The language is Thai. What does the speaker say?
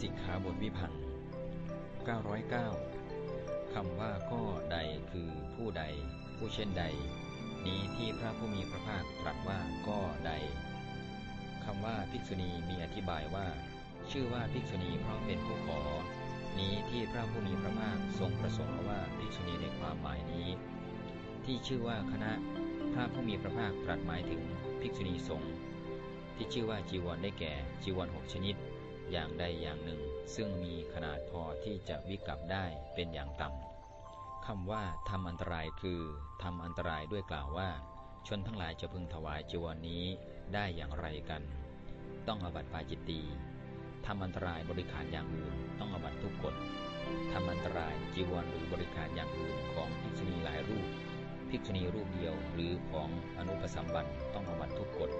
สิกขาบทวิพัง909คำว่าก็ใดคือผู้ใด ผู้เช่นใด นี้ที่พระผู้มีพระภาคตรัสว่าก็ใดคำว่าภิกษุณีมีอธิบายว่า ชื่อว่าภิกษุณีเพราะเป็นผู้ขอ นี้ที่พระผู้มีพระภาคทรงประสงค์ว่าภิกษุณีในความหมายนี้ ที่ชื่อว่าคณะพระผู้มีพระภาคตรัสหมายถึงภิกษุณีสงฆ์ที่ชื่อว่าจีวรได้แก่จีวรหกชนิด อย่างใดอย่างหนึ่ง ซึ่งมีขนาดพอที่จะวิกับได้เป็นอย่างต่ำคำว่าทำอันตรายคือทำอันตรายด้วยกล่าวว่า ชนทั้งหลายจะพึงถวายจีวรนนี้ได้อย่างไรกัน ต้องอบัติปาจิตตีทำอันตรายบริขารอย่างอื่น ต้องอบัติทุกกฎทำอันตรายจีวรหรือบริขารอย่างอื่นของภิกษุณีหลายรูปภิกษุณีรูปเดียวหรือของอนุปสัมบันต้องอบัติทุกกฎ